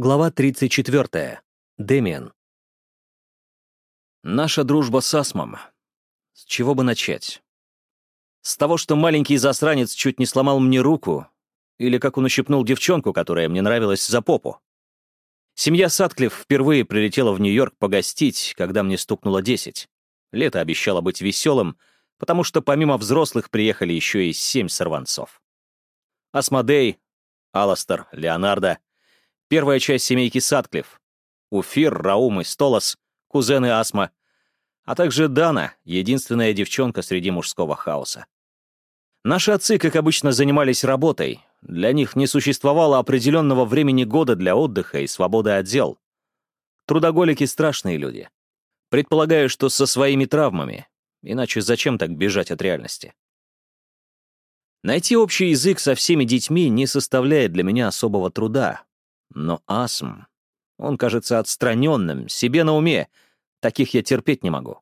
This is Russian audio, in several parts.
Глава 34. Дэмиан. Наша дружба с Асмом. С чего бы начать? С того, что маленький засранец чуть не сломал мне руку, или как он ущипнул девчонку, которая мне нравилась за попу. Семья Сатклифф впервые прилетела в Нью-Йорк погостить, когда мне стукнуло 10. Лето обещало быть веселым, потому что помимо взрослых приехали еще и семь сорванцов. Асмодей, Аластер, Леонардо, первая часть семейки Сатклифф, Уфир, Раум и Столос, кузены Асма, а также Дана, единственная девчонка среди мужского хаоса. Наши отцы, как обычно, занимались работой. Для них не существовало определенного времени года для отдыха и свободы от дел. Трудоголики — страшные люди. Предполагаю, что со своими травмами. Иначе зачем так бежать от реальности? Найти общий язык со всеми детьми не составляет для меня особого труда. Но Асм, он кажется отстраненным, себе на уме. Таких я терпеть не могу.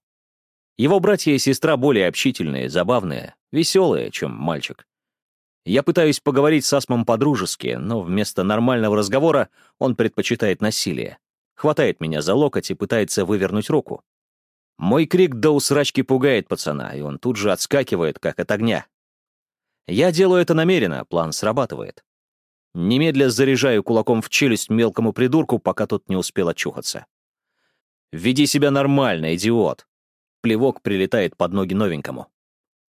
Его братья и сестра более общительные, забавные, веселые, чем мальчик. Я пытаюсь поговорить с Асмом по-дружески, но вместо нормального разговора он предпочитает насилие. Хватает меня за локоть и пытается вывернуть руку. Мой крик до усрачки пугает пацана, и он тут же отскакивает, как от огня. Я делаю это намеренно, план срабатывает. Немедля заряжаю кулаком в челюсть мелкому придурку, пока тот не успел очухаться. «Веди себя нормально, идиот!» Плевок прилетает под ноги новенькому.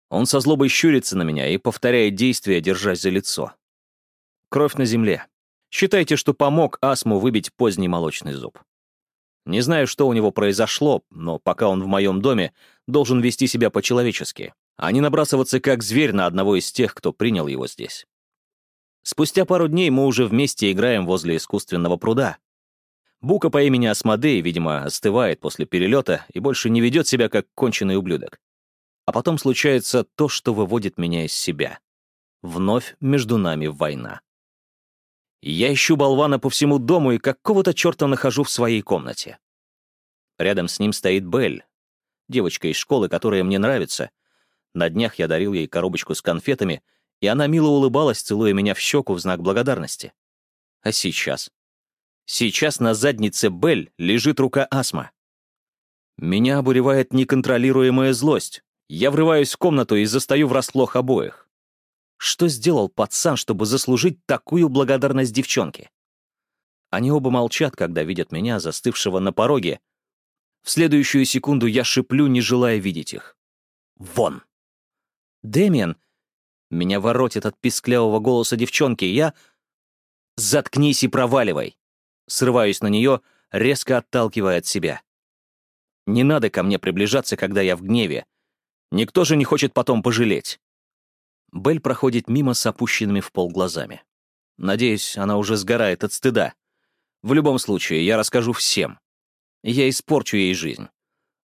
Он со злобой щурится на меня и повторяет действия, держась за лицо. Кровь на земле. Считайте, что помог астму выбить поздний молочный зуб. Не знаю, что у него произошло, но пока он в моем доме, должен вести себя по-человечески а не набрасываться как зверь на одного из тех, кто принял его здесь. Спустя пару дней мы уже вместе играем возле искусственного пруда. Бука по имени Асмодей, видимо, остывает после перелета и больше не ведет себя как конченый ублюдок. А потом случается то, что выводит меня из себя. Вновь между нами война. Я ищу болвана по всему дому и какого-то черта нахожу в своей комнате. Рядом с ним стоит Белль, девочка из школы, которая мне нравится, на днях я дарил ей коробочку с конфетами, и она мило улыбалась, целуя меня в щеку в знак благодарности. А сейчас? Сейчас на заднице Бель лежит рука Асма. Меня обуревает неконтролируемая злость. Я врываюсь в комнату и застаю врасплох обоих. Что сделал пацан, чтобы заслужить такую благодарность девчонки? Они оба молчат, когда видят меня, застывшего на пороге. В следующую секунду я шиплю, не желая видеть их. Вон! Дэмиан!» Меня воротит от писклявого голоса девчонки. Я... «Заткнись и проваливай!» Срываюсь на нее, резко отталкивая от себя. Не надо ко мне приближаться, когда я в гневе. Никто же не хочет потом пожалеть. Белль проходит мимо с опущенными в пол глазами. Надеюсь, она уже сгорает от стыда. В любом случае, я расскажу всем. Я испорчу ей жизнь.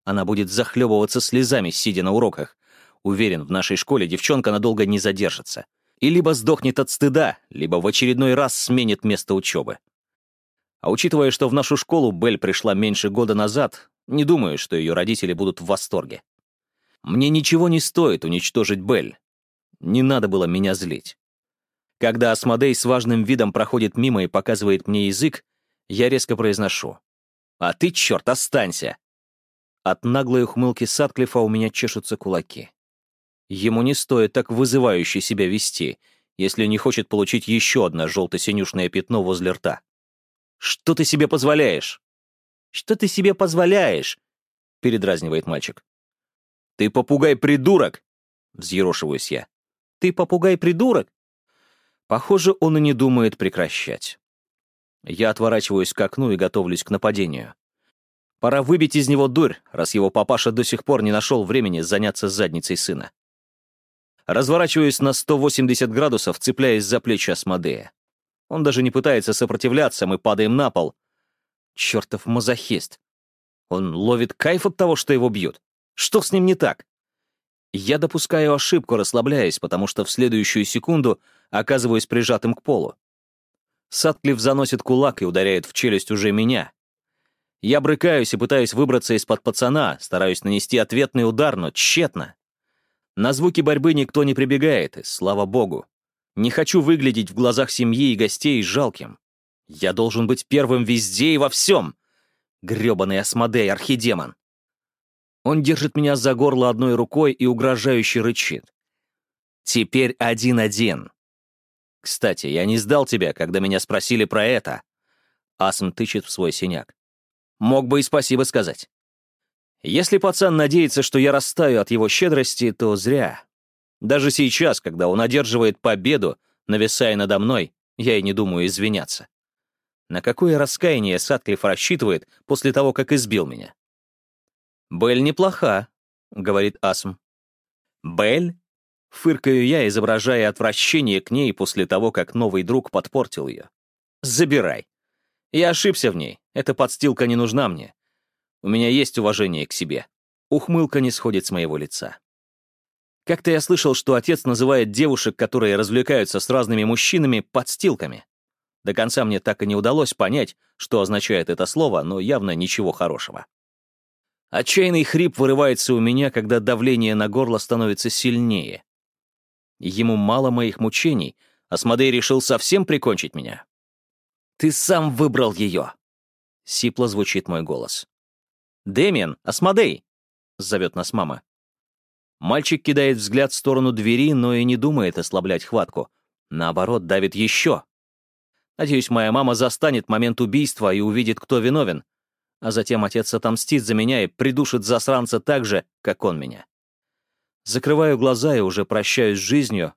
Она будет захлебываться слезами, сидя на уроках, Уверен, в нашей школе девчонка надолго не задержится. И либо сдохнет от стыда, либо в очередной раз сменит место учебы. А учитывая, что в нашу школу Белль пришла меньше года назад, не думаю, что ее родители будут в восторге. Мне ничего не стоит уничтожить Белль. Не надо было меня злить. Когда Асмодей с важным видом проходит мимо и показывает мне язык, я резко произношу. «А ты, черт, останься!» От наглой ухмылки Садклифа у меня чешутся кулаки. Ему не стоит так вызывающе себя вести, если не хочет получить еще одно желто-синюшное пятно возле рта. «Что ты себе позволяешь?» «Что ты себе позволяешь?» — передразнивает мальчик. «Ты попугай-придурок!» — взъерошиваюсь я. «Ты попугай-придурок?» Похоже, он и не думает прекращать. Я отворачиваюсь к окну и готовлюсь к нападению. Пора выбить из него дурь, раз его папаша до сих пор не нашел времени заняться задницей сына. Разворачиваюсь на 180 градусов, цепляясь за плечи Асмодея. Он даже не пытается сопротивляться, мы падаем на пол. Чертов мазохист. Он ловит кайф от того, что его бьют. Что с ним не так? Я допускаю ошибку, расслабляясь, потому что в следующую секунду оказываюсь прижатым к полу. Садклифф заносит кулак и ударяет в челюсть уже меня. Я брыкаюсь и пытаюсь выбраться из-под пацана, стараюсь нанести ответный удар, но тщетно. На звуки борьбы никто не прибегает, слава богу. Не хочу выглядеть в глазах семьи и гостей жалким. Я должен быть первым везде и во всем. Грёбаный Асмодей, архидемон. Он держит меня за горло одной рукой и угрожающе рычит. Теперь один-один. Кстати, я не сдал тебя, когда меня спросили про это. Асм тычет в свой синяк. Мог бы и спасибо сказать. Если пацан надеется, что я растаю от его щедрости, то зря. Даже сейчас, когда он одерживает победу, нависая надо мной, я и не думаю извиняться. На какое раскаяние Сатклифф рассчитывает после того, как избил меня? «Белль неплоха», — говорит Асм. «Белль?» — фыркаю я, изображая отвращение к ней после того, как новый друг подпортил ее. «Забирай. Я ошибся в ней. Эта подстилка не нужна мне. У меня есть уважение к себе. Ухмылка не сходит с моего лица. Как-то я слышал, что отец называет девушек, которые развлекаются с разными мужчинами, подстилками. До конца мне так и не удалось понять, что означает это слово, но явно ничего хорошего. Отчаянный хрип вырывается у меня, когда давление на горло становится сильнее. Ему мало моих мучений, а Смодей решил совсем прикончить меня. «Ты сам выбрал ее!» — сипло звучит мой голос. «Дэмиан, Асмодей!» — зовет нас мама. Мальчик кидает взгляд в сторону двери, но и не думает ослаблять хватку. Наоборот, давит еще. Надеюсь, моя мама застанет момент убийства и увидит, кто виновен. А затем отец отомстит за меня и придушит засранца так же, как он меня. Закрываю глаза и уже прощаюсь с жизнью,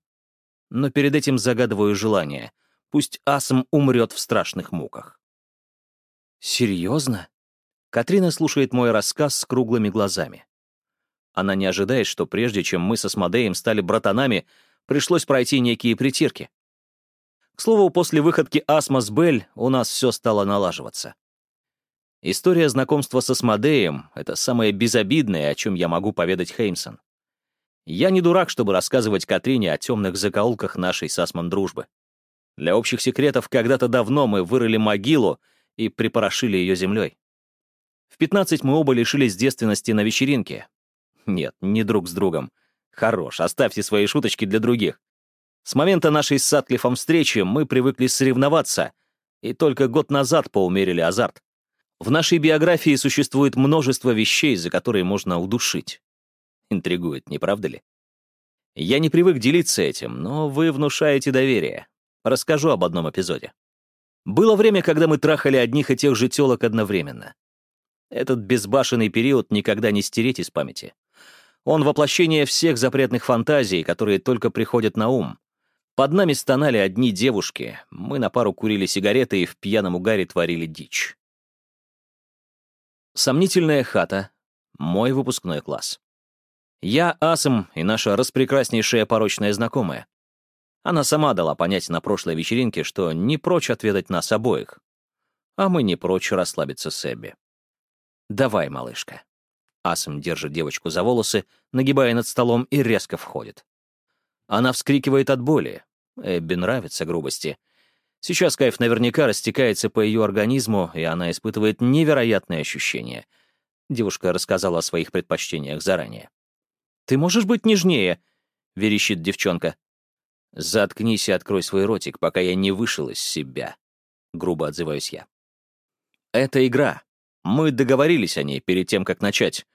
но перед этим загадываю желание. Пусть Асм умрет в страшных муках. «Серьезно?» Катрина слушает мой рассказ с круглыми глазами. Она не ожидает, что прежде чем мы со Смодеем стали братанами, пришлось пройти некие притирки. К слову, после выходки Асма с Бель у нас все стало налаживаться. История знакомства со Смодеем — это самое безобидное, о чем я могу поведать Хеймсон. Я не дурак, чтобы рассказывать Катрине о темных закоулках нашей с Асмом дружбы. Для общих секретов когда-то давно мы вырыли могилу и припорошили ее землей. В 15 мы оба лишились девственности на вечеринке, нет, не друг с другом. Хорош, оставьте свои шуточки для других. С момента нашей с Сатклифом встречи мы привыкли соревноваться, и только год назад поумерили азарт. В нашей биографии существует множество вещей, за которые можно удушить. Интригует, не правда ли? Я не привык делиться этим, но вы внушаете доверие. Расскажу об одном эпизоде. Было время, когда мы трахали одних и тех же телок одновременно. Этот безбашенный период никогда не стереть из памяти. Он воплощение всех запретных фантазий, которые только приходят на ум. Под нами стонали одни девушки, мы на пару курили сигареты и в пьяном угаре творили дичь. Сомнительная хата. Мой выпускной класс. Я Асом и наша распрекраснейшая порочная знакомая. Она сама дала понять на прошлой вечеринке, что не прочь отведать нас обоих. А мы не прочь расслабиться с Эбби. «Давай, малышка». Асом держит девочку за волосы, нагибая над столом и резко входит. Она вскрикивает от боли. Эбби нравятся грубости. Сейчас кайф наверняка растекается по ее организму, и она испытывает невероятные ощущения. Девушка рассказала о своих предпочтениях заранее. «Ты можешь быть нежнее?» — верещит девчонка. «Заткнись и открой свой ротик, пока я не вышел из себя», — грубо отзываюсь я. «Это игра. Мы договорились о ней перед тем, как начать.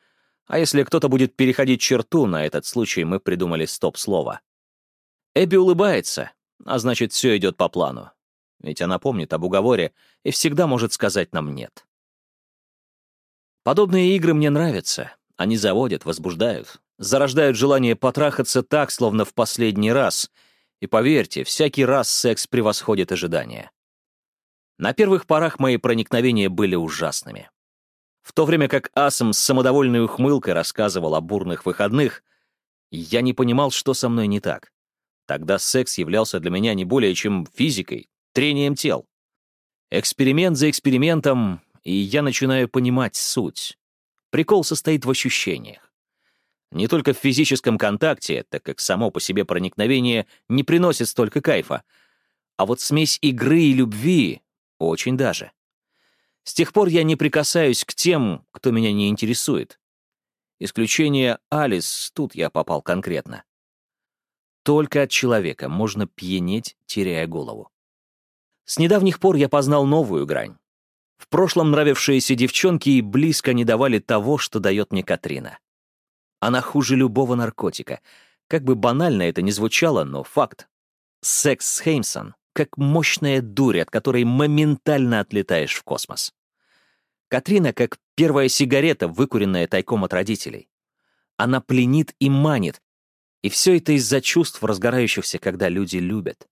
А если кто-то будет переходить черту, на этот случай мы придумали стоп-слово. Эбби улыбается, а значит, все идет по плану. Ведь она помнит об уговоре и всегда может сказать нам «нет». Подобные игры мне нравятся. Они заводят, возбуждают, зарождают желание потрахаться так, словно в последний раз. И поверьте, всякий раз секс превосходит ожидания. На первых порах мои проникновения были ужасными. В то время как Асом с самодовольной ухмылкой рассказывал о бурных выходных, я не понимал, что со мной не так. Тогда секс являлся для меня не более чем физикой, трением тел. Эксперимент за экспериментом, и я начинаю понимать суть. Прикол состоит в ощущениях. Не только в физическом контакте, так как само по себе проникновение не приносит столько кайфа, а вот смесь игры и любви очень даже. С тех пор я не прикасаюсь к тем, кто меня не интересует. Исключение Алис, тут я попал конкретно. Только от человека можно пьянеть, теряя голову. С недавних пор я познал новую грань. В прошлом нравившиеся девчонки и близко не давали того, что дает мне Катрина. Она хуже любого наркотика. Как бы банально это ни звучало, но факт. Секс с Хеймсон — как мощная дурь, от которой моментально отлетаешь в космос. Катрина как первая сигарета, выкуренная тайком от родителей. Она пленит и манит, и все это из-за чувств, разгорающихся, когда люди любят.